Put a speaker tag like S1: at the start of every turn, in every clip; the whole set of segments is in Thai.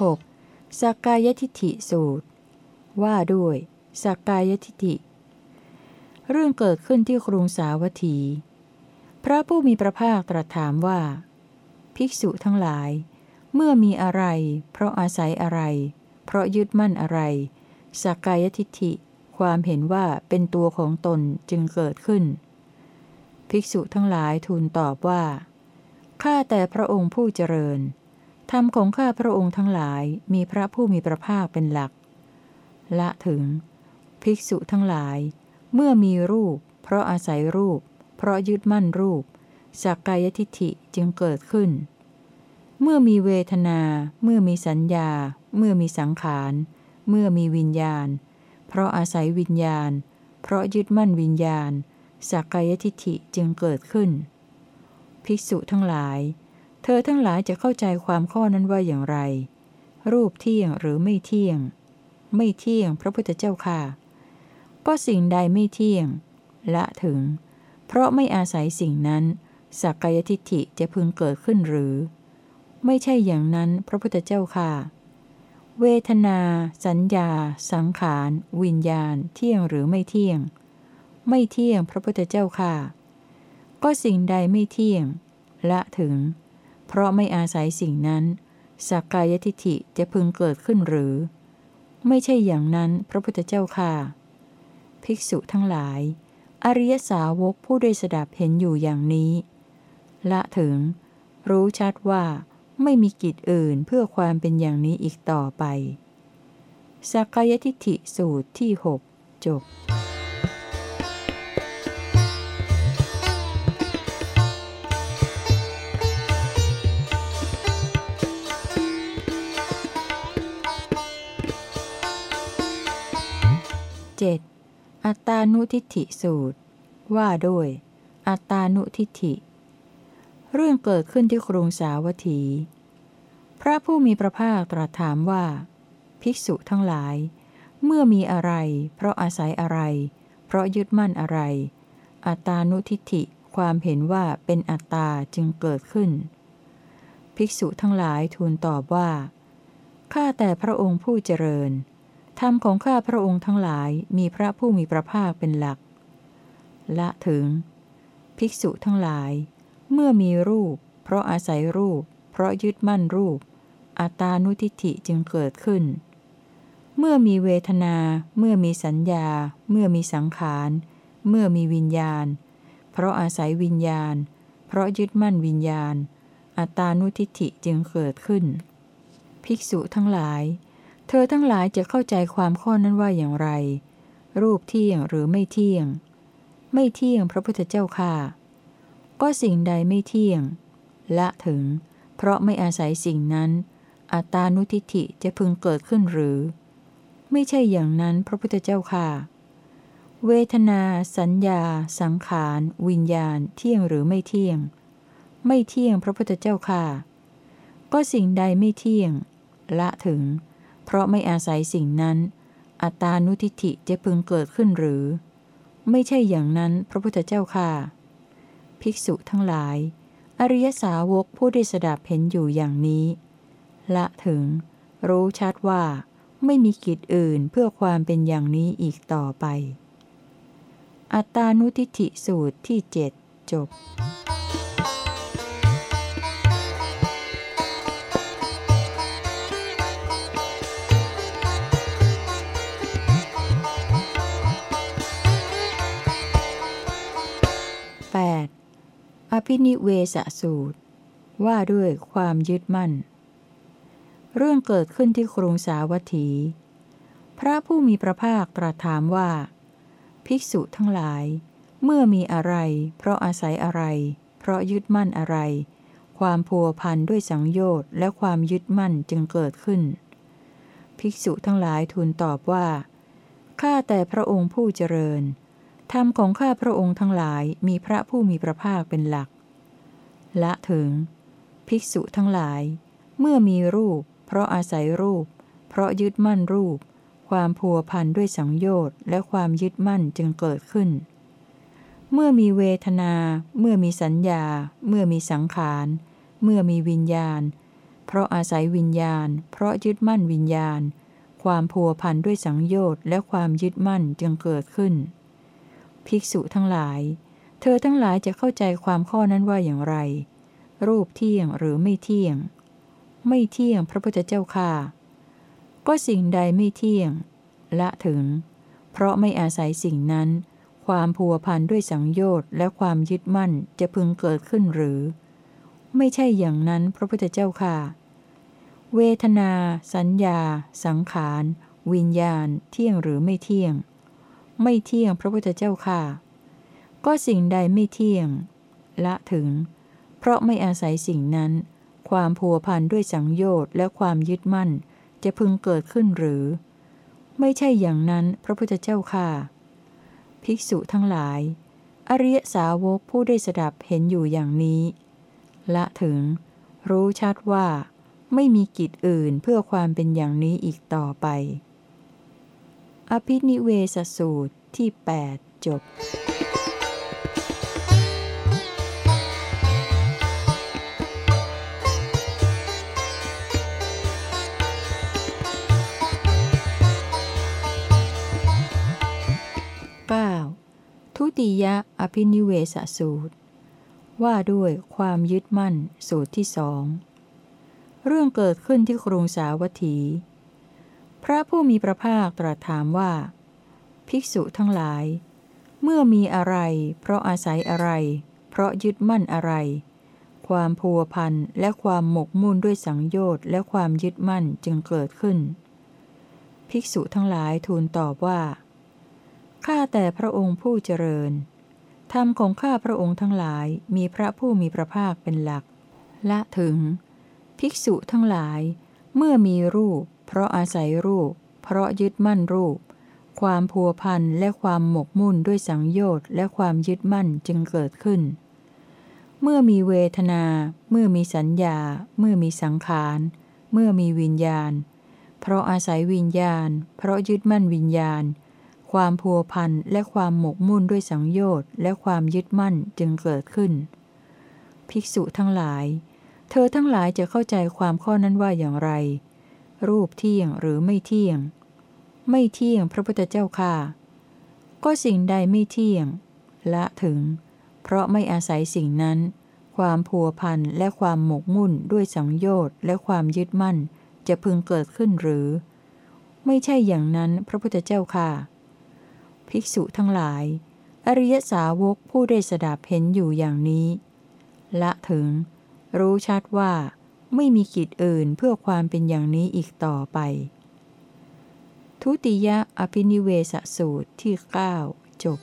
S1: 6. สักกายทิฏฐิสูตร ว่าด้วย สักกายทิฏฐิ เรื่องเกิดขึ้นที่กรุงสาวัตถี พระผู้มีพระภาคตรัสถามว่า ภิกษุทั้งหลาย เมื่อมีอะไร เพราะอาศัยอะไร เพราะยึดมั่นอะไร สักกายทิฏฐิ ความเห็นว่าเป็นตัวของตนจึงเกิดขึ้น ภิกษุทั้งหลายทูลตอบว่าข้าแต่พระองค์ผู้เจริญ ธรรมของข้าพระองค์ทั้งหลายมีพระผู้มีพระภาคเป็นหลัก ละถึง ภิกษุทั้งหลาย เมื่อมีรูป เพราะอาศัยรูป เพราะยึดมั่นรูปสักกายทิฐิจึงเกิดขึ้น เมื่อมีเวทนา เมื่อมีสัญญา เมื่อมีสังขาร เมื่อมีวิญญาณ เพราะอาศัยวิญญาณ เพราะยึดมั่นวิญญาณสักกายทิฐิจึงเกิดขึ้น ภิกษุทั้งหลาย เธอทั้งหลายจะเข้าใจความข้อนั้นว่าอย่างไร รูปเที่ยงหรือไม่เที่ยง ไม่เที่ยงพระพุทธเจ้าค่ะ ก็สิ่งใดไม่เที่ยง ละถึง เพราะไม่อาศัยสิ่งนั้น สักกายทิฏฐิจะพึงเกิดขึ้นหรือ ไม่ใช่อย่างนั้นพระพุทธเจ้าค่ะ เวทนา สัญญา สังขาร วิญญาณ เที่ยงหรือไม่เที่ยง ไม่เที่ยงพระพุทธเจ้าค่ะ ก็สิ่งใดไม่เที่ยง ละถึง เพราะไม่อาศัยสิ่งนั้นสักกายทิฐิจะพึงเกิดขึ้นหรือ ไม่ใช่อย่างนั้นพระพุทธเจ้าค่ะ ภิกษุทั้งหลาย อริยสาวกผู้ได้สดับเห็นอยู่อย่างนี้ ละถึง รู้ชัดว่าไม่มีกิจอื่นเพื่อความเป็นอย่างนี้อีกต่อไปสักกายทิฐิสูตรที่หกจบ 7. อัตตานุทิฏฐิสูตร ว่าด้วย อัตตานุทิฏฐิ เรื่องเกิดขึ้นที่กรุงสาวัตถี พระผู้มีพระภาคตรัสถามว่า ภิกษุทั้งหลาย เมื่อมีอะไร เพราะอาศัยอะไร เพราะยึดมั่นอะไร อัตตานุทิฏฐิความเห็นว่าเป็นอัตตาจึงเกิดขึ้น ภิกษุทั้งหลายทูลตอบว่าข้าแต่พระองค์ผู้เจริญ ธรรมของข้าพระองค์ทั้งหลายมีพระผู้มีพระภาคเป็นหลัก ละถึง ภิกษุทั้งหลาย เมื่อมีรูป เพราะอาศัยรูป เพราะยึดมั่นรูป อัตานุทิฏฐิจึงเกิดขึ้น เมื่อมีเวทนา เมื่อมีสัญญา เมื่อมีสังขาร เมื่อมีวิญญาณ เพราะอาศัยวิญญาณ เพราะยึดมั่นวิญญาณ อัตานุทิฏฐิจึงเกิดขึ้น ภิกษุทั้งหลาย เธอทั้งหลายจะเข้าใจความข้อนั้นว่าอย่างไร รูปเที่ยงหรือไม่เที่ยง ไม่เที่ยงพระพุทธเจ้าค่ะ ก็สิ่งใดไม่เที่ยง ละถึง เพราะไม่อาศัยสิ่งนั้น อัตานุทิฏฐิจะพึงเกิดขึ้นหรือ ไม่ใช่อย่างนั้นพระพุทธเจ้าค่ะ เวทนา สัญญา สังขาร วิญญาณ เที่ยงหรือไม่เที่ยง ไม่เที่ยงพระพุทธเจ้าค่ะ ก็สิ่งใดไม่เที่ยง ละถึง เพราะไม่อาศัยสิ่งนั้น อัตานุทิฏฐิจะพึงเกิดขึ้นหรือ ไม่ใช่อย่างนั้นพระพุทธเจ้าค่ะ ภิกษุทั้งหลาย อริยสาวกผู้ได้สดับเห็นอยู่อย่างนี้ ละถึง รู้ชัดว่า ไม่มีกิจอื่นเพื่อความเป็นอย่างนี้อีกต่อไป อัตานุทิฏฐิสูตรที่เจ็ดจบ ภินิเวสสูตร ว่าด้วยความยึดมั่น เรื่องเกิดขึ้นที่กรุงสาวัตถี พระผู้มีพระภาคตรัสถามว่า ภิกษุทั้งหลาย เมื่อมีอะไร เพราะอาศัยอะไร เพราะยึดมั่นอะไร ความพัวพันด้วยสังโยชน์และความยึดมั่นจึงเกิดขึ้น ภิกษุทั้งหลายทูลตอบว่าข้าแต่พระองค์ผู้เจริญ ธรรมของข้าพระองค์ทั้งหลายมีพระผู้มีพระภาคเป็นหลัก ละถึง ภิกษุทั้งหลาย เมื่อมีรูป เพราะอาศัยรูป เพราะยึดมั่นรูป ความพัวพันด้วยสังโยชน์และความยึดมั่นจึงเกิดขึ้น เมื่อมีเวทนา เมื่อมีสัญญา เมื่อมีสังขาร เมื่อมีวิญญาณ เพราะอาศัยวิญญาณ เพราะยึดมั่นวิญญาณ ความพัวพันด้วยสังโยชน์และความยึดมั่นจึงเกิดขึ้น ภิกษุทั้งหลาย เธอทั้งหลายจะเข้าใจความข้อนั้นว่าอย่างไร รูปเที่ยงหรือไม่เที่ยง ไม่เที่ยงพระพุทธเจ้าค่ะ ก็สิ่งใดไม่เที่ยง ละถึง เพราะไม่อาศัยสิ่งนั้น ความพัวพันด้วยสังโยชน์และความยึดมั่นจะพึงเกิดขึ้นหรือ ไม่ใช่อย่างนั้นพระพุทธเจ้าค่ะ เวทนา สัญญา สังขาร วิญญาณ เที่ยงหรือไม่เที่ยง ไม่เที่ยงพระพุทธเจ้าค่ะ ก็สิ่งใดไม่เที่ยง ละถึง เพราะไม่อาศัยสิ่งนั้น ความพัวพันด้วยสังโยชน์และความยึดมั่น จะพึงเกิดขึ้นหรือ ไม่ใช่อย่างนั้นพระพุทธเจ้าค่ะ ภิกษุทั้งหลาย อริยสาวกผู้ได้สดับเห็นอยู่อย่างนี้ ละถึง รู้ชัดว่า ไม่มีกิจอื่นเพื่อความเป็นอย่างนี้อีกต่อไป อภินิเวสสูตรที่ 8 จบ 9. ทุติยอภินิเวสสูตร ว่าด้วยความยึดมั่นสูตรที่สอง เรื่องเกิดขึ้นที่กรุงสาวัตถี พระผู้มีพระภาคตรัสถามว่า ภิกษุทั้งหลาย เมื่อมีอะไร เพราะอาศัยอะไร เพราะยึดมั่นอะไร ความพัวพันและความหมกมุ่นด้วยสังโยชน์และความยึดมั่นจึงเกิดขึ้น ภิกษุทั้งหลายทูลตอบว่า ข้าแต่พระองค์ผู้เจริญ ธรรมของข้าพระองค์ทั้งหลายมีพระผู้มีพระภาคเป็นหลัก ละถึง ภิกษุทั้งหลาย เมื่อมีรูป เพราะอาศัยรูป เพราะยึดมั่นรูป ความพัวพันและความหมกมุ่นด้วยสังโยชน์และความยึดมั่นจึงเกิดขึ้น เมื่อมีเวทนา เมื่อมีสัญญา เมื่อมีสังขาร เมื่อมีวิญญาณ เพราะอาศัยวิญญาณ เพราะยึดมั่นวิญญาณ ความพัวพันและความหมกมุ่นด้วยสังโยชน์และความยึดมั่นจึงเกิดขึ้น ภิกษุทั้งหลาย เธอทั้งหลายจะเข้าใจความข้อนั้นว่าอย่างไร รูปเที่ยงหรือไม่เที่ยง ไม่เที่ยงพระพุทธเจ้าค่ะ ก็สิ่งใดไม่เที่ยง ละถึง เพราะไม่อาศัยสิ่งนั้น ความพัวพันและความหมกมุ่นด้วยสังโยชน์และความยึดมั่นจะพึงเกิดขึ้นหรือ ไม่ใช่อย่างนั้นพระพุทธเจ้าค่ะ ภิกษุทั้งหลาย อริยสาวกผู้ได้สดับเห็นอยู่อย่างนี้ ละถึง รู้ชัดว่า ไม่มีกิจอื่นเพื่อความเป็นอย่างนี้อีกต่อไป ทุติยอภินิเวสสูตรที่ 9 จบ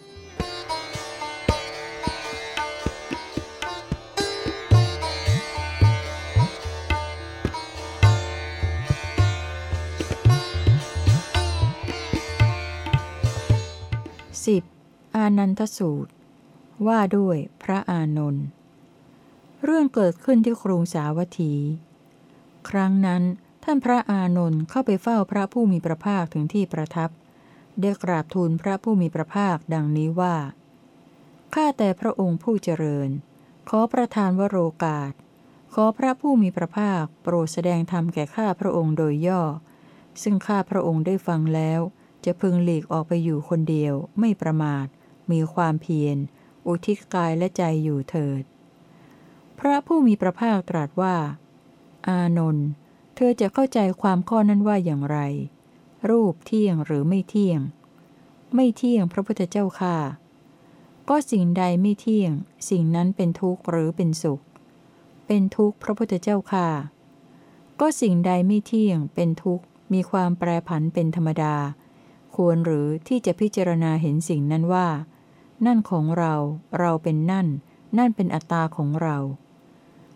S1: 10. อานันทสูตร ว่าด้วยพระอานนท์ เรื่องเกิดขึ้นที่กรุงสาวัตถี ครั้งนั้นท่านพระอานนท์เข้าไปเฝ้าพระผู้มีพระภาคถึงที่ประทับ ได้กราบทูลพระผู้มีพระภาคดังนี้ว่า ข้าแต่พระองค์ผู้เจริญ ขอประทานวโรกาส ขอพระผู้มีพระภาคโปรดแสดงธรรมแก่ข้าพระองค์โดยย่อ ซึ่งข้าพระองค์ได้ฟังแล้ว จะพึงหลีกออกไปอยู่คนเดียว ไม่ประมาท มีความเพียร อุทิศกายและใจอยู่เถิด ระผู้มีพระภาคตรัสว่า อานนท์เธอจะเข้าใจความข้อนั้นว่าอย่างไร รูปเที่ยงหรือไม่เที่ยง ไม่เที่ยงพระพุทธเจ้าค่ะ ก็สิ่งใดไม่เที่ยง สิ่งนั้นเป็นทุกข์หรือเป็นสุข เป็นทุกข์พระพุทธเจ้าค่ะ ก็สิ่งใดไม่เที่ยง เป็นทุกข์มีความแปรผันเป็นธรรมดา ควรหรือที่จะพิจารณาเห็นสิ่งนั้นว่า นั่นของเรา เราเป็นนั่น นั่นเป็นอัตตาของเรา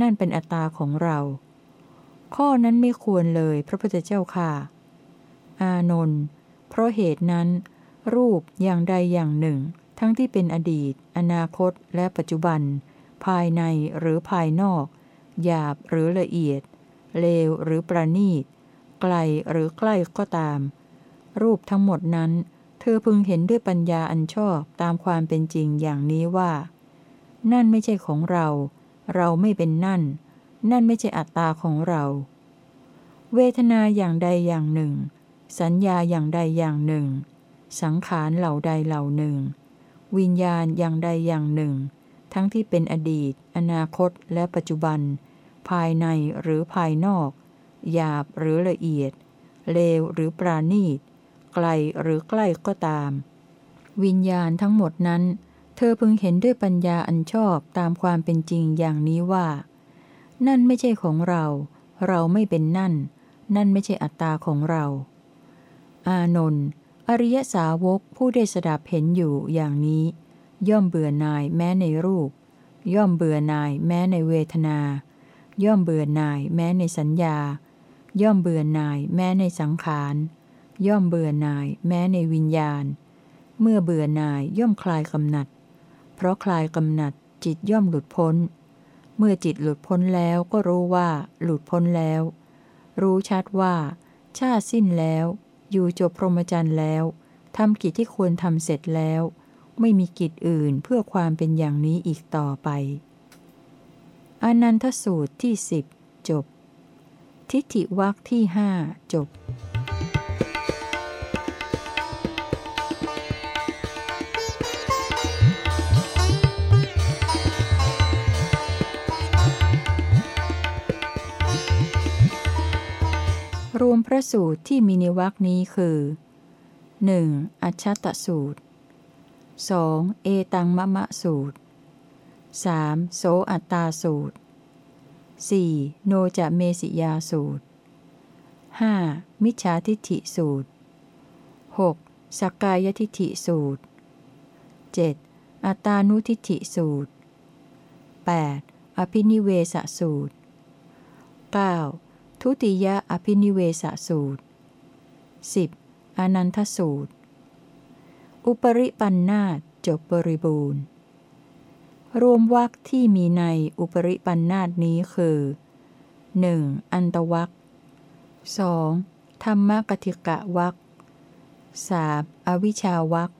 S1: นั่นเป็นอัตตาของเรา ข้อนั้นไม่ควรเลยพระพุทธเจ้าค่ะ อานนท์เพราะเหตุนั้น รูปอย่างใดอย่างหนึ่ง ทั้งที่เป็นอดีต อนาคต และปัจจุบัน ภายในหรือภายนอก หยาบหรือละเอียด เลวหรือประณีต ไกลหรือใกล้ก็ตาม รูปทั้งหมดนั้น เธอพึงเห็นด้วยปัญญาอันชอบตามความเป็นจริงอย่างนี้ว่า นั่นไม่ใช่ของเรา เราไม่เป็นนั่น นั่นไม่ใช่อัตตาของเรา เวทนาอย่างใดอย่างหนึ่ง สัญญาอย่างใดอย่างหนึ่ง สังขารเหล่าใดเหล่าหนึ่ง วิญญาณอย่างใดอย่างหนึ่ง ทั้งที่เป็นอดีต อนาคต และปัจจุบัน ภายในหรือภายนอก หยาบหรือละเอียด เลวหรือปราณีต ไกลหรือใกล้ก็ตาม วิญญาณทั้งหมดนั้น เธอพึงเห็นด้วยปัญญาอันชอบตามความเป็นจริงอย่างนี้ว่า นั่นไม่ใช่ของเรา เราไม่เป็นนั่น นั่นไม่ใช่อัตตาของเรา อานนท์อริยสาวกผู้ได้สดับเห็นอยู่อย่างนี้ ย่อมเบื่อนายแม้ในรูป ย่อมเบื่อนายแม้ในเวทนา ย่อมเบื่อนายแม้ในสัญญา ย่อมเบื่อนายแม้ในสังขารย่อมเบื่อนายแม้ในวิญญาณ เมื่อเบื่อนายย่อมคลายกำหนัด เพราะคลายกำหนัดจิตย่อมหลุดพ้น เมื่อจิตหลุดพ้นแล้วก็รู้ว่าหลุดพ้นแล้ว รู้ชัดว่า ชาติสิ้นแล้ว อยู่จบพรหมจรรย์แล้วทำกิจที่ควรทำเสร็จแล้ว ไม่มีกิจอื่นเพื่อความเป็นอย่างนี้อีกต่อไป อนันทสูตรที่สิบจบ ทิฏฐิวักที่ห้าจบ รวมพระสูตรที่มีในวรรคนี้คือ 1. อัชชตสูตร 2. เอตังมะมะสูตร 3. โสอัตตาสูตร 4. โนจะเมสิยาสูตร 5. มิจฉาทิฏฐิสูตร 6. สักกายทิฏฐิสูตร 7. อัตานุทิฏฐิสูตร 8. อภินิเวสสูตร 9. ทุติยอภินิเวสสูตร 10. อนันทสูตร อุปริปันนาจบบริบูรณ์ รวมวรรคที่มีในอุปริปันนาตนี้คือ 1. อันตวรรค 2. ธรรมกติกะวรรค 3. อวิชาวัค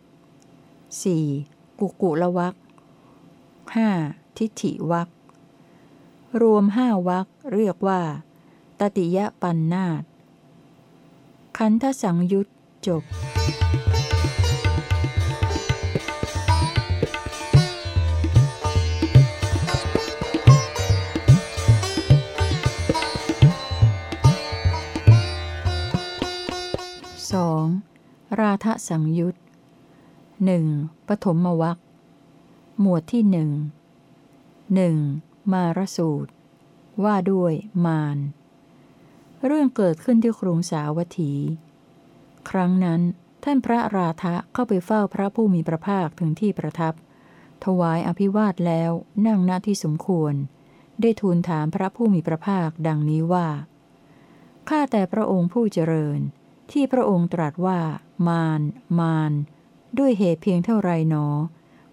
S1: 4. กุกุละวัค 5. ทิฏฐิวัครวมห้าวัคเรียกว่า ติยปันนาตขันธสังยุตจบ 2. ราทะสังยุตหนึ่งปฐมวัคหมวดที่หนึ่งหนึ่งมารสูตร ว่าด้วยมาร เรื่องเกิดขึ้นที่กรุงสาวัตถี ครั้งนั้น ท่านพระราธะเข้าไปเฝ้าพระผู้มีพระภาคถึงที่ประทับ ถวายอภิวาทแล้วนั่งณที่สมควร ได้ทูลถามพระผู้มีพระภาคดังนี้ว่า ข้าแต่พระองค์ผู้เจริญ ที่พระองค์ตรัสว่า มาร มาร ด้วยเหตุเพียงเท่าไรหนอ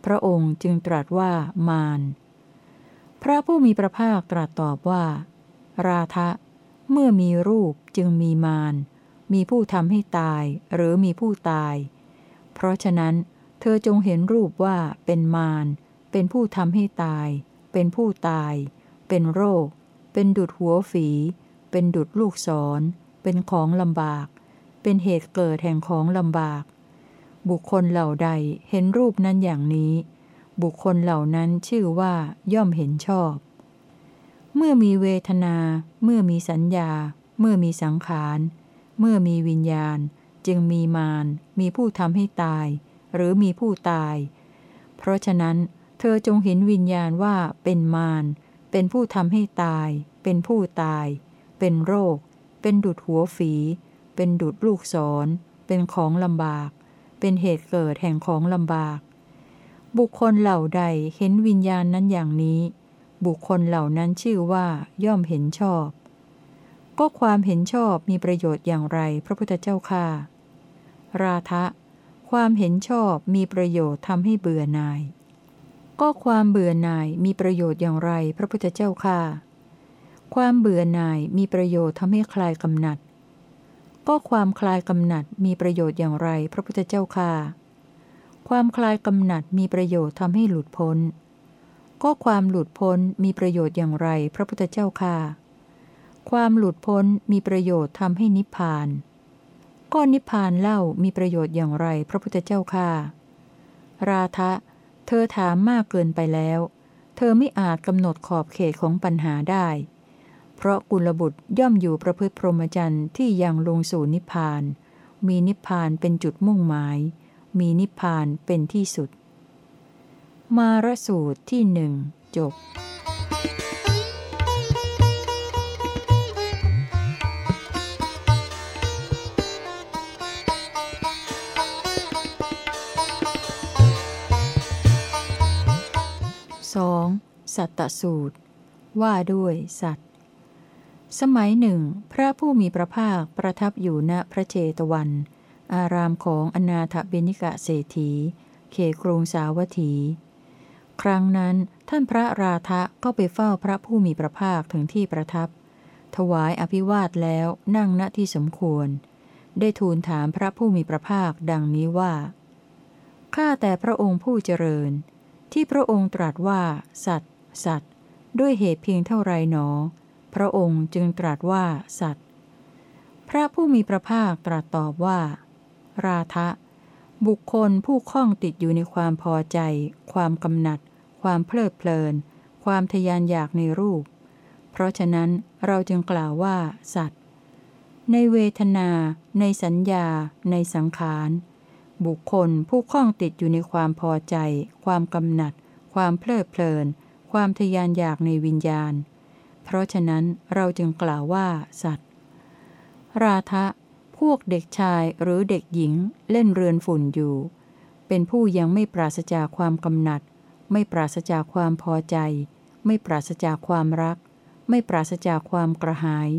S1: พระองค์จึงตรัสว่ามาร พระผู้มีพระภาคตรัสตอบว่า ราทะ เมื่อมีรูปจึงมีมาร มีผู้ทำให้ตายหรือมีผู้ตาย เพราะฉะนั้น เธอจงเห็นรูปว่าเป็นมาร เป็นผู้ทำให้ตาย เป็นผู้ตาย เป็นโรค เป็นดุดหัวฝี เป็นดุดลูกศร เป็นของลำบาก เป็นเหตุเกิดแห่งของลำบาก บุคคลเหล่าใดเห็นรูปนั้นอย่างนี้ บุคคลเหล่านั้นชื่อว่าย่อมเห็นชอบ เมื่อมีเวทนา เมื่อมีสัญญา เมื่อมีสังขาร เมื่อมีวิญญาณ จึงมีมาร มีผู้ทำให้ตาย หรือมีผู้ตาย เพราะฉะนั้น เธอจงเห็นวิญญาณว่าเป็นมาร เป็นผู้ทำให้ตาย เป็นผู้ตาย เป็นโรค เป็นดุดหัวฝี เป็นดุดลูกศร เป็นของลำบาก เป็นเหตุเกิดแห่งของลำบาก บุคคลเหล่าใดเห็นวิญญาณนั้นอย่างนี้ บุคคลเหล่านั้นชื่อว่าย่อมเห็นชอบ ก็ความเห็นชอบมีประโยชน์อย่างไรพระพุทธเจ้าค่าราทะ ความเห็นชอบมีประโยชน์ทำให้เบื่อหน่าย ก็ความเบื่อหน่ายมีประโยชน์อย่างไรพระพุทธเจ้าค่าความเบื่อหน่ายมีประโยชน์ทำให้คลายกำหนัด ก็ความคลายกำหนัดมีประโยชน์อย่างไรพระพุทธเจ้าค่าความคลายกำหนัดมีประโยชน์ทำให้หลุดพ้น ก็ความหลุดพ้นมีประโยชน์อย่างไรพระพุทธเจ้าค่าความหลุดพ้นมีประโยชน์ทำให้นิพพาน ก็นิพพานเล่ามีประโยชน์อย่างไรพระพุทธเจ้าค่าราทะเธอถามมากเกินไปแล้ว เธอไม่อาจกำหนดขอบเขตของปัญหาได้ เพราะกุลบุตรย่อมอยู่ประพฤติพรหมจรรย์ที่ยังลงสู่นิพพาน มีนิพพานเป็นจุดมุ่งหมาย มีนิพพานเป็นที่สุด มารสูตรที่หนึ่งจบ 2. สัตตสูตร ว่าด้วยสัตว์ สมัยหนึ่ง พระผู้มีพระภาคประทับอยู่ณพระเจตวัน อารามของอนาถบิณิกะเศรษฐี เขกรุงสาวัตถี ครั้งนั้นท่านพระราธะก็ไปเฝ้าพระผู้มีพระภาคถึงที่ประทับ ถวายอภิวาทแล้วนั่งณที่สมควร ได้ทูลถามพระผู้มีพระภาคดังนี้ว่าข้าแต่พระองค์ผู้เจริญ ที่พระองค์ตรัสว่า สัตสัตด้วยเหตุเพียงเท่าไรหนอ พระองค์จึงตรัสว่าสัตพระผู้มีพระภาคตรัสตอบว่า ราทะบุคคลผู้คล้องติดอยู่ในความพอใจ ความกำหนัด ความเพลิดเพลิน ความทยานอยากในรูป เพราะฉะนั้นเราจึงกล่าวว่า สัตว์ ในเวทนา ในสัญญา ในสังขาร บุคคลผู้คล้องติดอยู่ในความพอใจ ความกำหนัด ความเพลิดเพลิน ความทยานอยากในวิญญาณ เพราะฉะนั้นเราจึงกล่าวว่า สัตว์ ราทะพวกเด็กชายหรือเด็กหญิงเล่นเรือนฝุ่นอยู่ เป็นผู้ยังไม่ปราศจากความกำหนัด ไม่ปราศจากความพอใจ ไม่ปราศจากความรัก ไม่ปราศจากความกระหาย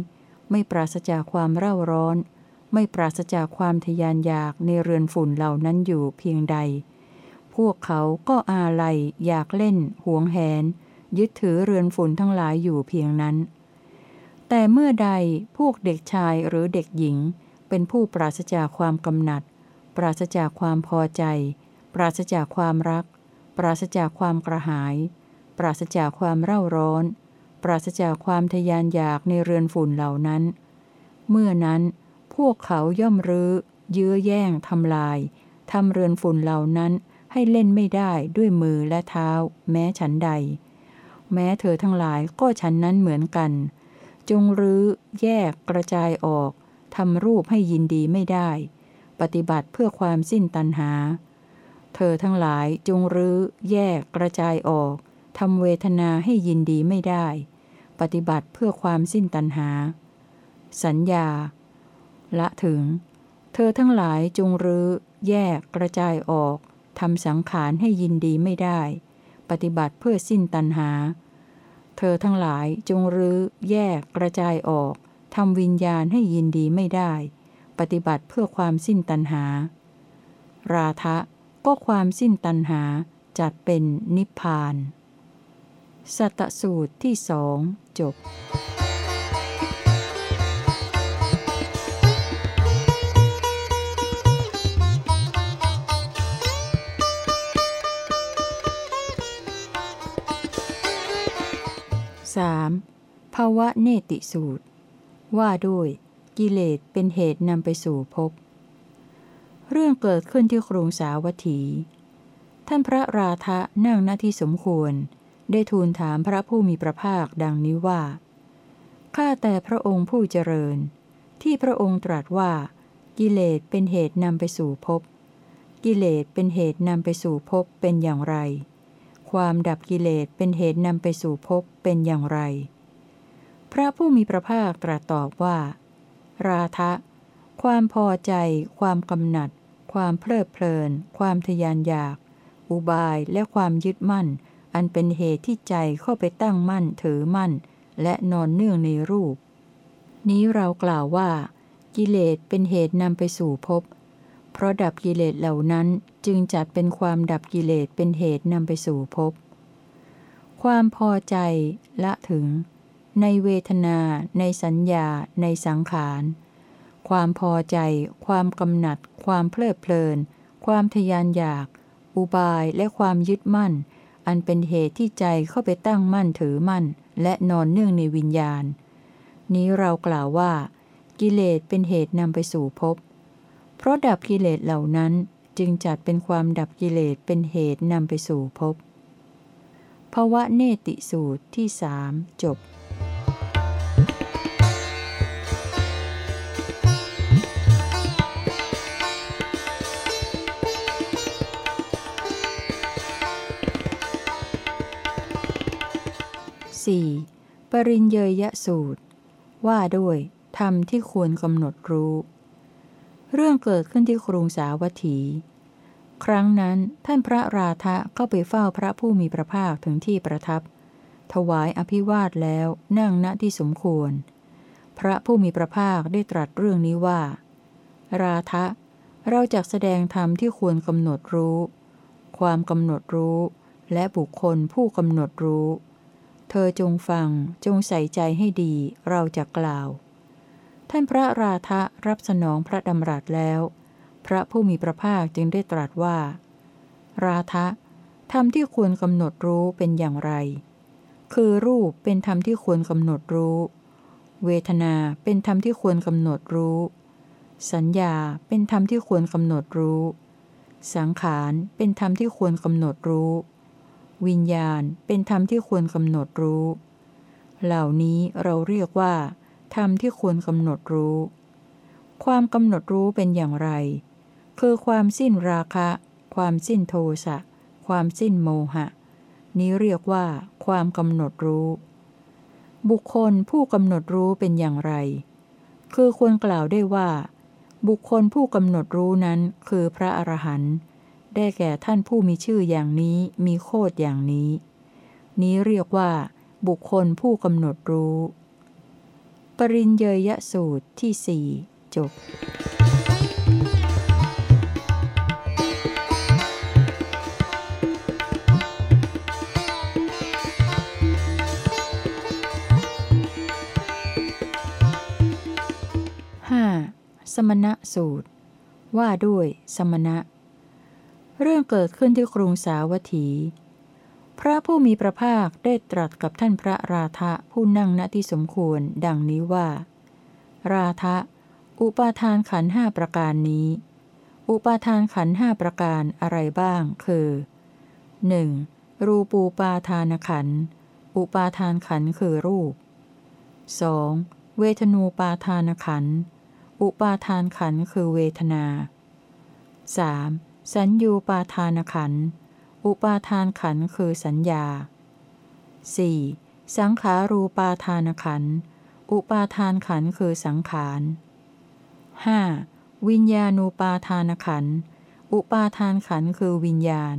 S1: ไม่ปราศจากความเร่าร้อน ไม่ปราศจากความทยานอยากในเรือนฝุ่นเหล่านั้นอยู่เพียงใด พวกเขาก็อาลัยอยากเล่น หวงแหน ยึดถือเรือนฝุ่นทั้งหลายอยู่เพียงนั้น แต่เมื่อใดพวกเด็กชายหรือเด็กหญิง เป็นผู้ปราศจากความกำหนัด ปราศจากความพอใจ ปราศจากความรัก ปราศจากความกระหาย ปราศจากความเร่าร้อน ปราศจากความทยานอยากในเรือนฝุ่นเหล่านั้น เมื่อนั้นพวกเขาย่อมรื้อ ยื้อแย่งทำลายทำเรือนฝุ่นเหล่านั้นให้เล่นไม่ได้ด้วยมือและเท้า แม้ฉันใด แม้เธอทั้งหลายก็ฉันนั้นเหมือนกัน จงรื้อ แยกกระจายออกทำรูปให้ยินดีไม่ได้ ปฏิบัติเพื่อความสิ้นตัณหา เธอทั้งหลายจงรื้อ แยกกระจายออกทำเวทนาให้ยินดีไม่ได้ ปฏิบัติเพื่อความสิ้นตัณหา สัญญา ละถึง เธอทั้งหลายจงรื้อ แยกกระจายออกทำสังขารให้ยินดีไม่ได้ ปฏิบัติเพื่อสิ้นตัณหา เธอทั้งหลายจงรื้อ แยกกระจายออกทำวิญญาณให้ยินดีไม่ได้ ปฏิบัติเพื่อความสิ้นตัณหา ราทะ ก็ความสิ้นตัณหาจัดเป็นนิพพาน สัตสูตรที่สองจบ 3. ภาวะเนติสูตร ว่าด้วยกิเลสเป็นเหตุนำไปสู่ภพ เรื่องเกิดขึ้นที่กรุงสาวัตถี ท่านพระราธะนั่งหน้าที่สมควร ได้ทูลถามพระผู้มีพระภาคดังนี้ว่า ข้าแต่พระองค์ผู้เจริญ ที่พระองค์ตรัสว่า กิเลสเป็นเหตุนำไปสู่ภพ กิเลสเป็นเหตุนำไปสู่ภพเป็นอย่างไร ความดับกิเลสเป็นเหตุนำไปสู่ภพเป็นอย่างไร พระผู้มีพระภาคตรัสตอบว่า ราทะความพอใจ ความกำหนัด ความเพลิดเพลิน ความทยานอยาก อุบายและความยึดมั่น อันเป็นเหตุที่ใจเข้าไปตั้งมั่นถือมั่น และนอนเนื่องในรูป นี้เรากล่าวว่า กิเลสเป็นเหตุนำไปสู่ภพเพราะดับกิเลสเหล่านั้นจึงจัดเป็นความดับกิเลสเป็นเหตุนำไปสู่ภพความพอใจละถึง ในเวทนา ในสัญญา ในสังขาร ความพอใจ ความกำหนัด ความเพลิดเพลิน ความทยานอยาก อุบายและความยึดมั่น อันเป็นเหตุที่ใจเข้าไปตั้งมั่นถือมั่น และนอนเนื่องในวิญญาณ นี้เรากล่าวว่า กิเลสเป็นเหตุนำไปสู่ภพ เพราะดับกิเลสเหล่านั้นจึงจัดเป็นความดับกิเลสเป็นเหตุนำไปสู่ภพภวะเนติสูตรที่สามจบ 4. ปริญเยยสูตร ว่าด้วยธรรมที่ควรกำหนดรู้ เรื่องเกิดขึ้นที่กรุงสาวัตถี ครั้งนั้นท่านพระราธะเข้าไปเฝ้าพระผู้มีพระภาคถึงที่ประทับ ถวายอภิวาทแล้วนั่งณที่สมควร พระผู้มีพระภาคได้ตรัสเรื่องนี้ว่า ราธะเราจะแสดงธรรมที่ควรกำหนดรู้ ความกำหนดรู้ และบุคคลผู้กำหนดรู้ เธอจงฟังจงใส่ใจให้ดีเราจะกล่าว ท่านพระราธะรับสนองพระดำรัสแล้ว พระผู้มีพระภาคจึงได้ตรัสว่า ราธะธรรมที่ควรกำหนดรู้เป็นอย่างไร คือรูปเป็นธรรมที่ควรกำหนดรู้ เวทนาเป็นธรรมที่ควรกำหนดรู้ สัญญาเป็นธรรมที่ควรกำหนดรู้ สังขารเป็นธรรมที่ควรกำหนดรู้ วิญญาณเป็นธรรมที่ควรกำหนดรู้ เหล่านี้เราเรียกว่า ธรรมที่ควรกำหนดรู้ ความกำหนดรู้เป็นอย่างไร คือความสิ้นราคะ ความสิ้นโทสะ ความสิ้นโมหะ นี้เรียกว่า ความกำหนดรู้ บุคคลผู้กำหนดรู้เป็นอย่างไร คือควรกล่าวได้ว่า บุคคลผู้กำหนดรู้นั้นคือพระอรหันต์ ได้แก่ท่านผู้มีชื่ออย่างนี้มีโคดอย่างนี้ นี้เรียกว่า บุคคลผู้กำหนดรู้ ปริญเยยสูตรที่สี่จบห้าสมณะสูตร ว่าด้วยสมณะ เรื่องเกิดขึ้นที่กรุงสาวัตถี พระผู้มีพระภาคได้ตรัสกับท่านพระราธะผู้นั่งณที่สมควรดังนี้ว่า ราธะ อุปาทานขันห้าประการนี้ อุปาทานขันห้าประการอะไรบ้าง คือ 1. รูปูปาทานขัน อุปาทานขันคือรูป 2. เวทนูปาทานขัน อุปาทานขันคือเวทนา 3. สัญญูปาทานขัน อุปาทานขันคือสัญญา 4. สังขารูปาทานขัน อุปาทานขันคือสังขาร 5. วิญญาณูปาทานขัน อุปาทานขันคือวิญญาณ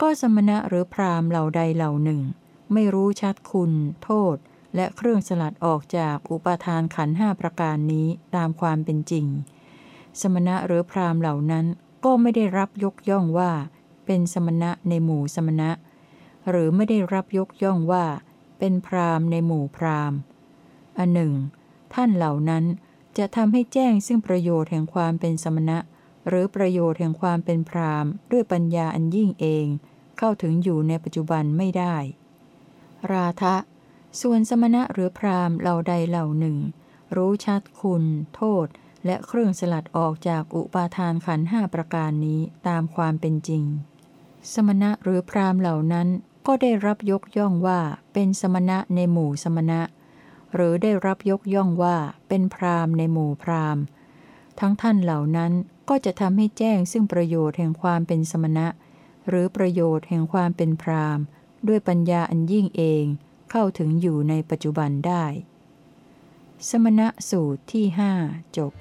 S1: ก็สมณะหรือพรามเหล่าใดเหล่าหนึ่ง ไม่รู้ชัดคุณ โทษ และเครื่องสลัดออกจากอุปาทานขันห้าประการนี้ตามความเป็นจริง สมณะหรือพรามเหล่านั้น ก็ไม่ได้รับยกย่องว่า เป็นสมณะในหมู่สมณะ หรือไม่ได้รับยกย่องว่า เป็นพรามในหมู่พรามอันหนึ่ง ท่านเหล่านั้นจะทำให้แจ้งซึ่งประโยชน์แห่งความเป็นสมณะ หรือประโยชน์แห่งความเป็นพรามด้วยปัญญาอันยิ่งเอง เข้าถึงอยู่ในปัจจุบันไม่ได้ ราทะ ส่วนสมณะหรือพรามเหล่าใดเหล่าหนึ่ง รู้ชัดคุณ โทษ และเครื่องสลัดออกจากอุปาทานขันห้าประการนี้ตามความเป็นจริง สมณะหรือพรามเหล่านั้นก็ได้รับยกย่องว่าเป็นสมณะในหมู่สมณะ หรือได้รับยกย่องว่าเป็นพรามในหมู่พรามทั้งท่านเหล่านั้นก็จะทำให้แจ้งซึ่งประโยชน์แห่งความเป็นสมณะ หรือประโยชน์แห่งความเป็นพรามด้วยปัญญาอันยิ่งเองเข้าถึงอยู่ในปัจจุบันได้ สมณะสูตรที่หจบ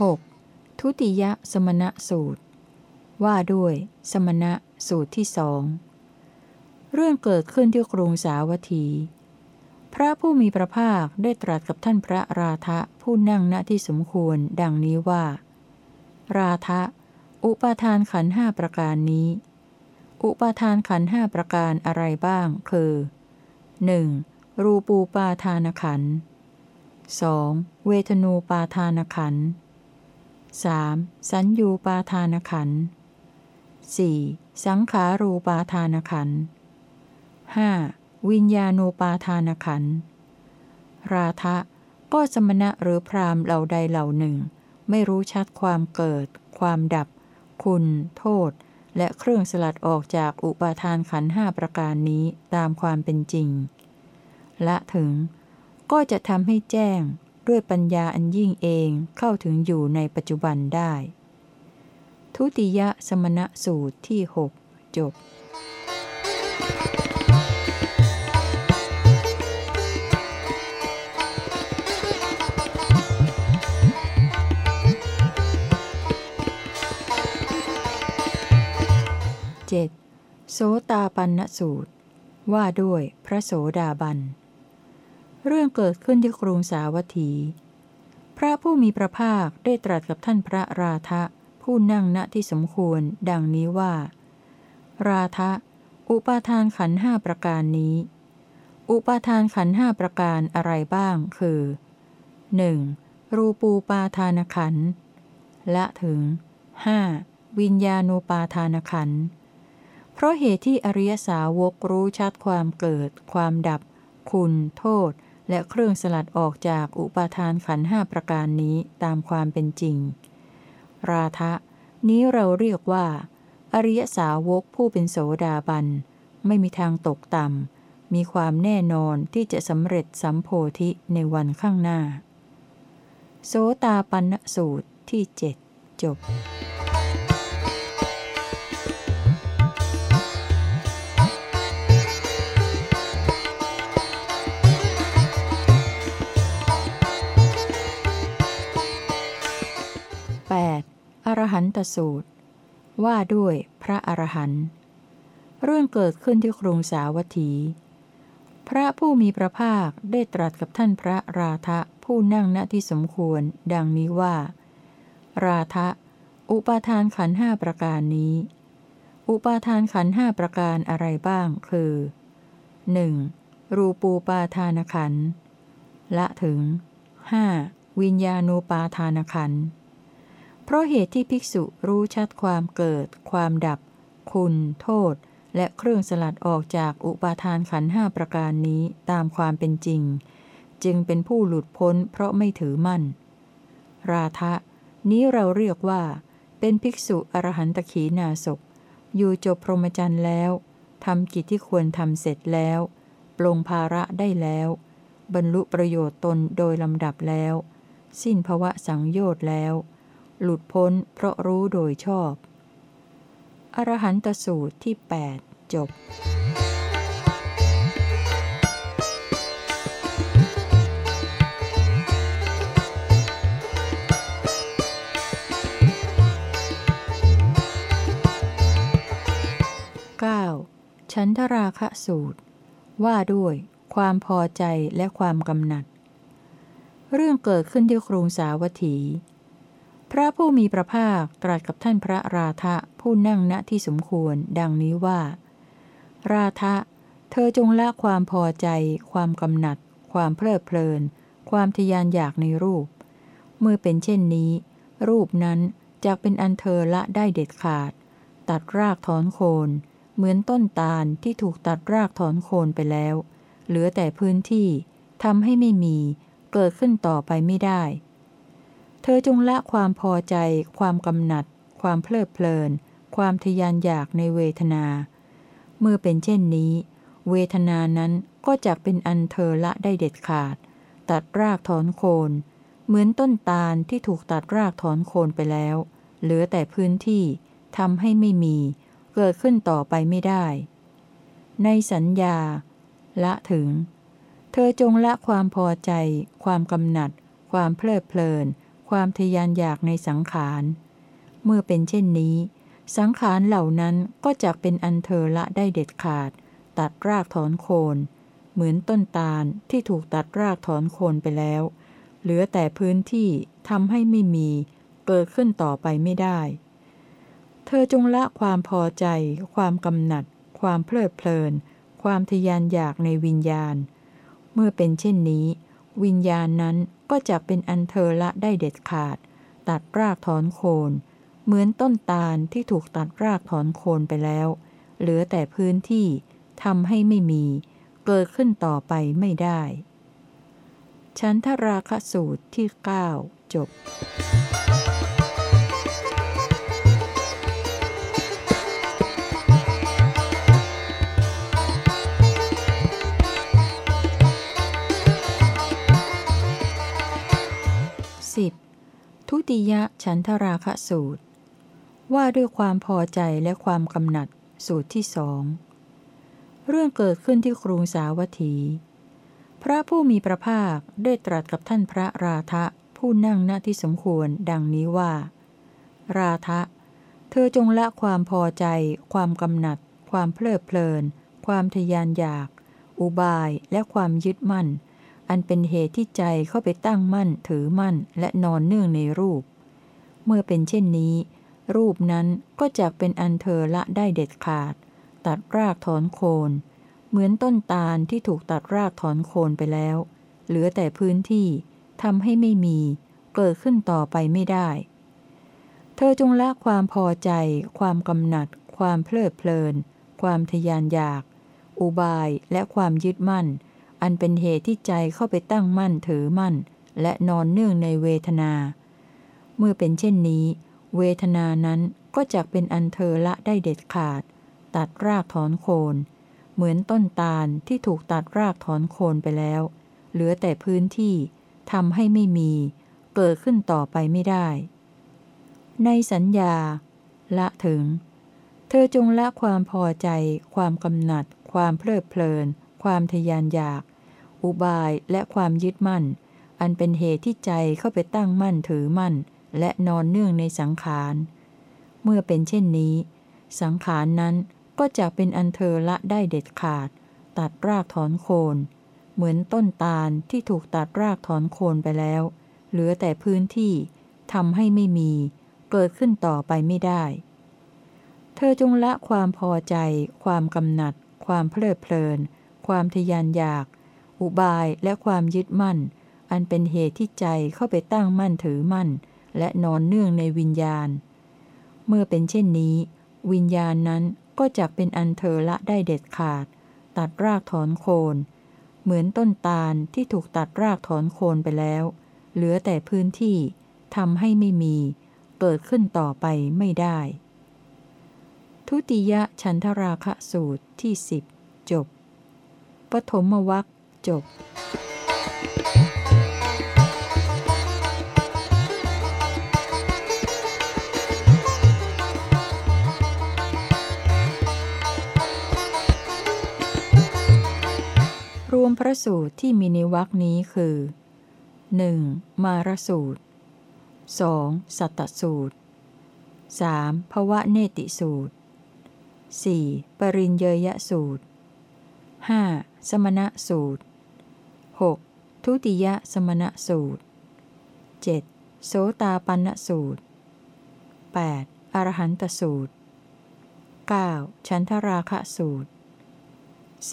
S1: 6. ทุติยสมณะสูตร ว่าด้วย สมณะสูตรที่สองเรื่องเกิดขึ้นที่กรุงสาวัตถี พระผู้มีพระภาคได้ตรัสกับท่านพระราธะผู้นั่งณที่สมควร ดังนี้ว่า ราธะอุปาทานขันห้าประการนี้ อุปาทานขันห้าประการอะไรบ้าง คือ 1. รูปูปาทานขัน 2. เวทนูปาทานขัน 3. สัญญูปาทานขัน 4. สังขารูปาทานขัน 5. วิญญาณูปาทานขัน ราทะก็สมณะหรือพรามเหล่าใดเหล่าหนึ่ง ไม่รู้ชัดความเกิด ความดับ คุณ โทษ และเครื่องสลัดออกจากอุปาทานขันห้าประการนี้ตามความเป็นจริง ละถึง ก็จะทำให้แจ้งด้วยปัญญาอันยิ่งเองเข้าถึงอยู่ในปัจจุบันได้ ทุติยสมณะสูตรที่หกจบ 7. โสตาปันนสูตร ว่าด้วยพระโสดาบัน เรื่องเกิดขึ้นที่กรุงสาวัตถี พระผู้มีพระภาคได้ตรัสกับท่านพระราธะผู้นั่งณที่สมควร ดังนี้ว่า ราธะอุปาทานขันห้าประการนี้ อุปาทานขันห้าประการอะไรบ้าง คือ 1. รูปูปาทานขัน และถึง 5. วิญญาณูปาทานขันธ์ เพราะเหตุที่อริยสาวกรู้ชัดความเกิด ความดับ คุณ โทษ และเครื่องสลัดออกจากอุปาทานขันห้าประการนี้ตามความเป็นจริง ราทะ นี้เราเรียกว่า อริยสาวกผู้เป็นโสดาบัน ไม่มีทางตกต่ำ มีความแน่นอนที่จะสำเร็จสัมโพธิในวันข้างหน้า โสตาปันสูตรที่เจ็ดจบ อรหันตสูตร ว่าด้วยพระอรหันต์เรื่องเกิดขึ้นที่กรุงสาวัตถี พระผู้มีพระภาคได้ตรัสกับท่านพระราธะผู้นั่งณที่สมควร ดังนี้ว่า ราธะอุปาทานขันห้าประการนี้ อุปาทานขันห้าประการอะไรบ้างคือ 1. รูปูปาทานขันละถึง 5. วิญญาณูปาทานขันธ์ เพราะเหตุที่ภิกษุรู้ชัดความเกิด ความดับ คุณ โทษ และเครื่องสลัดออกจากอุปาทานขันห้าประการนี้ตามความเป็นจริง จึงเป็นผู้หลุดพ้นเพราะไม่ถือมั่น ราทะ นี้เราเรียกว่า เป็นภิกษุอรหันตขีนาศอยู่จบพรหมจรรย์แล้วทำกิจที่ควรทำเสร็จแล้วปลงภาระได้แล้ว บรรลุประโยชน์ตนโดยลำดับแล้ว สิ้นภวะสังโยชน์แล้ว หลุดพ้นเพราะรู้โดยชอบ อรหันตสูตรที่ 8 จบ 9. ชันทราคะสูตร ว่าด้วยความพอใจและความกำหนัด เรื่องเกิดขึ้นที่กรุงสาวัตถี พระผู้มีพระภาคตรัสกับท่านพระราธะผู้นั่งณที่สมควร ดังนี้ว่า ราธะเธอจงละความพอใจ ความกำหนัด ความเพลิดเพลิน ความทยานอยากในรูป เมื่อเป็นเช่นนี้ รูปนั้นจะเป็นอันเธอละได้เด็ดขาด ตัดรากถอนโคน เหมือนต้นตาลที่ถูกตัดรากถอนโคนไปแล้ว เหลือแต่พื้นที่ทำให้ไม่มี เกิดขึ้นต่อไปไม่ได้ เธอจงละความพอใจ ความกำหนัด ความเพลิดเพลิน ความทยานอยากในเวทนา เมื่อเป็นเช่นนี้ เวทนานั้นก็จะเป็นอันเธอละได้เด็ดขาด ตัดรากถอนโคน เหมือนต้นตาลที่ถูกตัดรากถอนโคนไปแล้ว เหลือแต่พื้นที่ทำให้ไม่มี เกิดขึ้นต่อไปไม่ได้ ในสัญญา ละถึง เธอจงละความพอใจ ความกำหนัด ความเพลิดเพลิน ความทยานอยากในสังขาร เมื่อเป็นเช่นนี้ สังขารเหล่านั้นก็จะเป็นอันเธอละได้เด็ดขาด ตัดรากถอนโคน เหมือนต้นตาลที่ถูกตัดรากถอนโคนไปแล้ว เหลือแต่พื้นที่ทำให้ไม่มี เกิดขึ้นต่อไปไม่ได้ เธอจงละความพอใจ ความกำหนัด ความเพลิดเพลิน ความทยานอยากในวิญญาณ เมื่อเป็นเช่นนี้ วิญญาณนั้น ก็จะเป็นอันเธอละได้เด็ดขาด ตัดรากถอนโคน เหมือนต้นตาลที่ถูกตัดรากถอนโคนไปแล้ว เหลือแต่พื้นที่ทำให้ไม่มี เกิดขึ้นต่อไปไม่ได้ฉันทราคสูตรที่ 9 จบ ทุติยฉันทราคะสูตร ว่าด้วยความพอใจและความกำหนัดสูตรที่สองเรื่องเกิดขึ้นที่กรุงสาวัตถี พระผู้มีพระภาคได้ตรัสกับท่านพระราธะผู้นั่งณที่สมควรดังนี้ว่า ราธะ เธอจงละความพอใจ ความกำหนัด ความเพลิดเพลิน ความทยานอยาก อุบายและความยึดมั่น อันเป็นเหตุที่ใจเข้าไปตั้งมั่นถือมั่นและนอนเนื่องในรูป เมื่อเป็นเช่นนี้ รูปนั้นก็จะเป็นอันเธอละได้เด็ดขาด ตัดรากถอนโคน เหมือนต้นตาลที่ถูกตัดรากถอนโคนไปแล้ว เหลือแต่พื้นที่ทำให้ไม่มี เกิดขึ้นต่อไปไม่ได้ เธอจงละความพอใจ ความกำหนัด ความเพลิดเพลิน ความทยานอยาก อุบายและความยึดมั่น อันเป็นเหตุที่ใจเข้าไปตั้งมั่นถือมั่น และนอนเนื่องในเวทนา เมื่อเป็นเช่นนี้ เวทนานั้นก็จะเป็นอันเธอละได้เด็ดขาด ตัดรากถอนโคน เหมือนต้นตาลที่ถูกตัดรากถอนโคนไปแล้ว เหลือแต่พื้นที่ทำให้ไม่มี เกิดขึ้นต่อไปไม่ได้ ในสัญญา ละถึง เธอจงละความพอใจ ความกำหนัด ความเพลิดเพลิน ความทยานอยาก อุบายและความยึดมั่น อันเป็นเหตุที่ใจเข้าไปตั้งมั่นถือมั่น และนอนเนื่องในสังขาร เมื่อเป็นเช่นนี้ สังขารนั้นก็จะเป็นอันเธอละได้เด็ดขาด ตัดรากถอนโคน เหมือนต้นตาลที่ถูกตัดรากถอนโคนไปแล้ว เหลือแต่พื้นที่ทำให้ไม่มี เกิดขึ้นต่อไปไม่ได้ เธอจงละความพอใจ ความกำหนัด ความเพลิดเพลิน ความทยานอยาก อุบายและความยึดมั่น อันเป็นเหตุที่ใจเข้าไปตั้งมั่นถือมั่น และนอนเนื่องในวิญญาณ เมื่อเป็นเช่นนี้ วิญญาณนั้นก็จะเป็นอันเธอละได้เด็ดขาด ตัดรากถอนโคน เหมือนต้นตาลที่ถูกตัดรากถอนโคนไปแล้ว เหลือแต่พื้นที่ทำให้ไม่มี เกิดขึ้นต่อไปไม่ได้ ทุติยฉันทราคะสูตรที่สิบจบปฐมวัค จบรวมพระสูตรที่มีในวรคนี้คือ 1. มารสูตร 2. สัตตสูตร 3. ภวะเนติสูตร 4. ปริญเยยสูตร 5. สมณะสูตร 6. ทุติยสมณะสูตร 7. โสตาปันสูตร 8. อรหันตสูตร 9. ฉันทราคะสูตร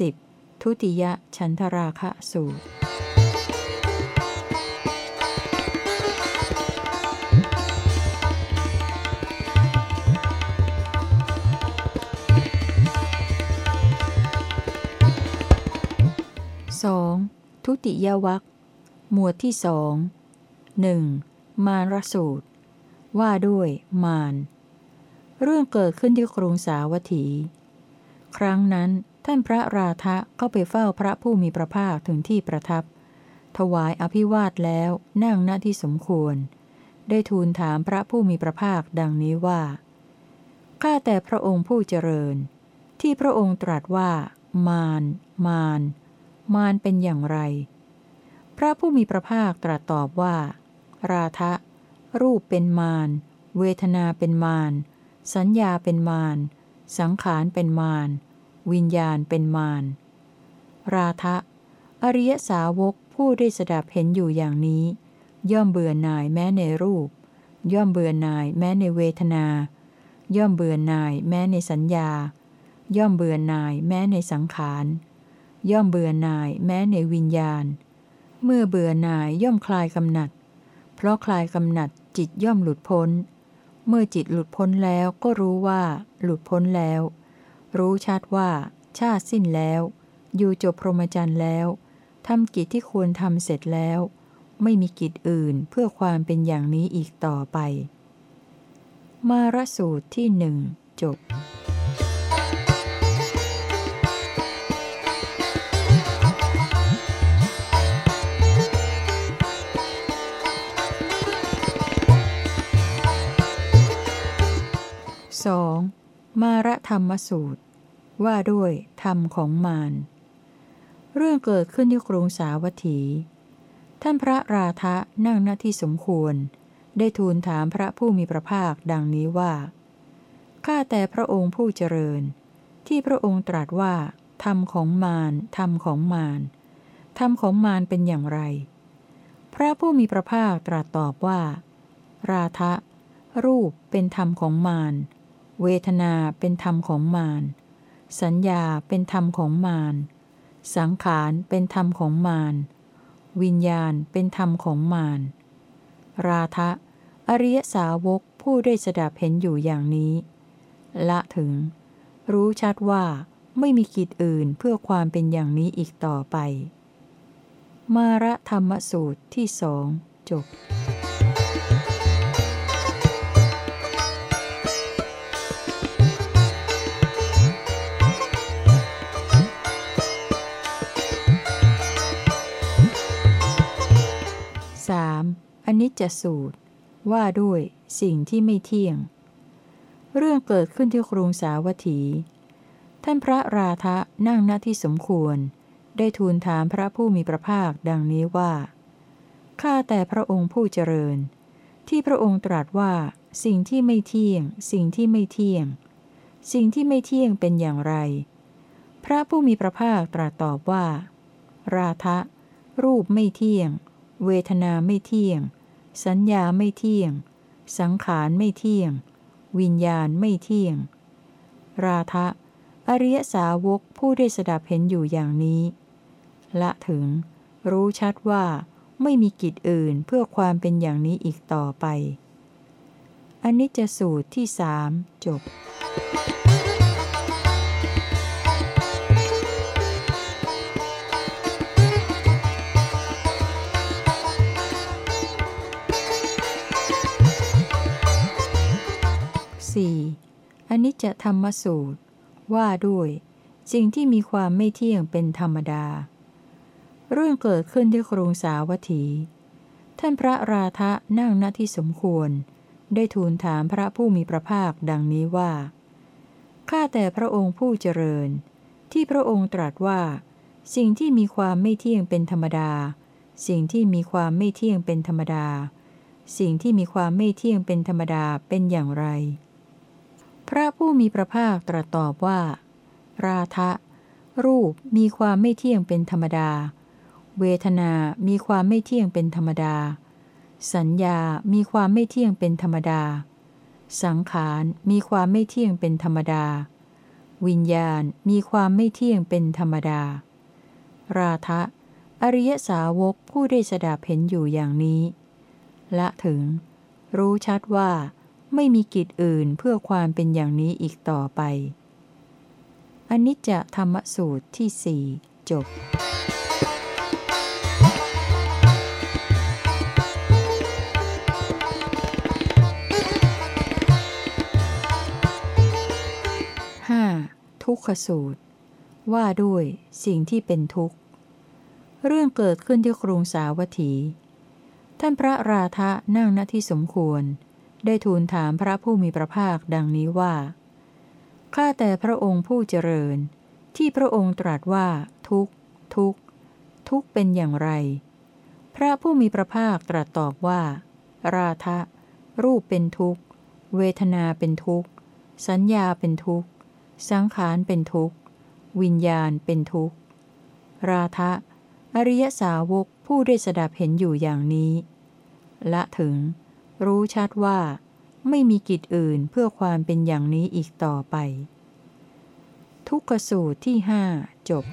S1: 10. ทุติยฉันทราคะสูตร ทุติยวัคหมวดที่สองหนึ่งมารสูตร ว่าด้วยมารเรื่องเกิดขึ้นที่กรุงสาวัตถี ครั้งนั้นท่านพระราธะเข้าไปเฝ้าพระผู้มีพระภาคถึงที่ประทับ ถวายอภิวาทแล้วนั่งณที่สมควร ได้ทูลถามพระผู้มีพระภาคดังนี้ว่า ข้าแต่พระองค์ผู้เจริญ ที่พระองค์ตรัสว่า มาร มาร มารเป็นอย่างไร พระผู้มีพระภาคตรัสตอบว่า ราทะ รูปเป็นมาร เวทนาเป็นมาร สัญญาเป็นมาร สังขารเป็นมาร วิญญาณเป็นมาร ราทะ อริยสาวกผู้ได้สดับเห็นอยู่อย่างนี้ ย่อมเบื่อหน่ายแม้ในรูป ย่อมเบื่อหน่ายแม้ในเวทนา ย่อมเบื่อหน่ายแม้ในสัญญา ย่อมเบื่อหน่ายแม้ในสังขาร ย่อมเบื่อหน่ายแม้ในวิญญาณ เมื่อเบื่อหน่ายย่อมคลายกำหนัด เพราะคลายกำหนัดจิตย่อมหลุดพ้น เมื่อจิตหลุดพ้นแล้วก็รู้ว่า หลุดพ้นแล้ว รู้ชัดว่า ชาติสิ้นแล้ว อยู่จบพรหมจรรย์แล้วทำกิจที่ควรทำเสร็จแล้ว ไม่มีกิจอื่นเพื่อความเป็นอย่างนี้อีกต่อไป มารสูตรที่หนึ่งจบ 2. มารธรรมสูตร ว่าด้วยธรรมของมาร เรื่องเกิดขึ้นที่กรุงสาวัตถี ท่านพระราธะนั่งหน้าที่สมควร ได้ทูลถามพระผู้มีพระภาคดังนี้ว่า ข้าแต่พระองค์ผู้เจริญ ที่พระองค์ตรัสว่า ธรรมของมารธรรมของมารธรรมของมารเป็นอย่างไร พระผู้มีพระภาคตรัสตอบว่า ราธะรูปเป็นธรรมของมาร เวทนาเป็นธรรมของมาร สัญญาเป็นธรรมของมาร สังขารเป็นธรรมของมาร วิญญาณเป็นธรรมของมาร ราทะ อริยสาวกผู้ได้สดับเห็นอยู่อย่างนี้ ละถึง รู้ชัดว่าไม่มีกิจอื่นเพื่อความเป็นอย่างนี้อีกต่อไป มาระธรรมสูตรที่สองจบ อนิจจสูตร ว่าด้วยสิ่งที่ไม่เที่ยง เรื่องเกิดขึ้นที่กรุงสาวัตถี ท่านพระราธะนั่งหน้าที่สมควร ได้ทูลถามพระผู้มีพระภาคดังนี้ว่า ข้าแต่พระองค์ผู้เจริญ ที่พระองค์ตรัสว่า สิ่งที่ไม่เที่ยง สิ่งที่ไม่เที่ยง สิ่งที่ไม่เที่ยงเป็นอย่างไร พระผู้มีพระภาคตรัสตอบว่า ราทะรูปไม่เที่ยง เวทนาไม่เที่ยง สัญญาไม่เที่ยง สังขารไม่เที่ยง วิญญาณไม่เที่ยง ราทะ อริยสาวกผู้ได้สดับเห็นอยู่อย่างนี้ ละถึง รู้ชัดว่าไม่มีกิจอื่นเพื่อความเป็นอย่างนี้อีกต่อไป อันนี้จะสูตรที่สามจบ 4. อนิจจธรรมสูตร ว่าด้วย สิ่งที่มีความไม่เที่ยงเป็นธรรมดา เรื่องเกิดขึ้นที่กรุงสาวัตถี ท่านพระราธะนั่งณที่สมควร ได้ทูลถามพระผู้มีพระภาคดังนี้ว่า ข้าแต่พระองค์ผู้เจริญ ที่พระองค์ตรัสว่า สิ่งที่มีความไม่เที่ยงเป็นธรรมดา สิ่งที่มีความไม่เที่ยงเป็นธรรมดา สิ่งที่มีความไม่เที่ยงเป็นธรรมดาเป็นอย่างไร พระผู้มีพระภาคตรัสตอบว่า ราทะ รูปมีความไม่เที่ยงเป็นธรรมดา เวทนามีความไม่เที่ยงเป็นธรรมดา สัญญามีความไม่เที่ยงเป็นธรรมดา สังขารมีความไม่เที่ยงเป็นธรรมดา วิญญาณมีความไม่เที่ยงเป็นธรรมดา ราทะ อริยสาวกผู้ได้สดับเห็นอยู่อย่างนี้ ละถึง รู้ชัดว่า ไม่มีกิจอื่นเพื่อความเป็นอย่างนี้อีกต่อไป อนิจจธรรมสูตรที่สี่จบห้าทุกขสูตร ว่าด้วยสิ่งที่เป็นทุกข์ เรื่องเกิดขึ้นที่กรุงสาวัตถี ท่านพระราธะนั่งณที่สมควร ได้ทูลถามพระผู้มีพระภาคดังนี้ว่า ข้าแต่พระองค์ผู้เจริญ ที่พระองค์ตรัสว่า ทุกทุกทุกเป็นอย่างไร พระผู้มีพระภาคตรัสตอบว่า ราทะ รูปเป็นทุกข์ เวทนาเป็นทุกข์ สัญญาเป็นทุกข์ สังขารเป็นทุกข์ วิญญาณเป็นทุกข์ ราทะ อริยสาวกผู้ได้สดับเห็นอยู่อย่างนี้ ละถึง รู้ชัดว่า ไม่มีกิจอื่นเพื่อความเป็นอย่างนี้อีกต่อไป ทุกขสูตรที่ห้าจบ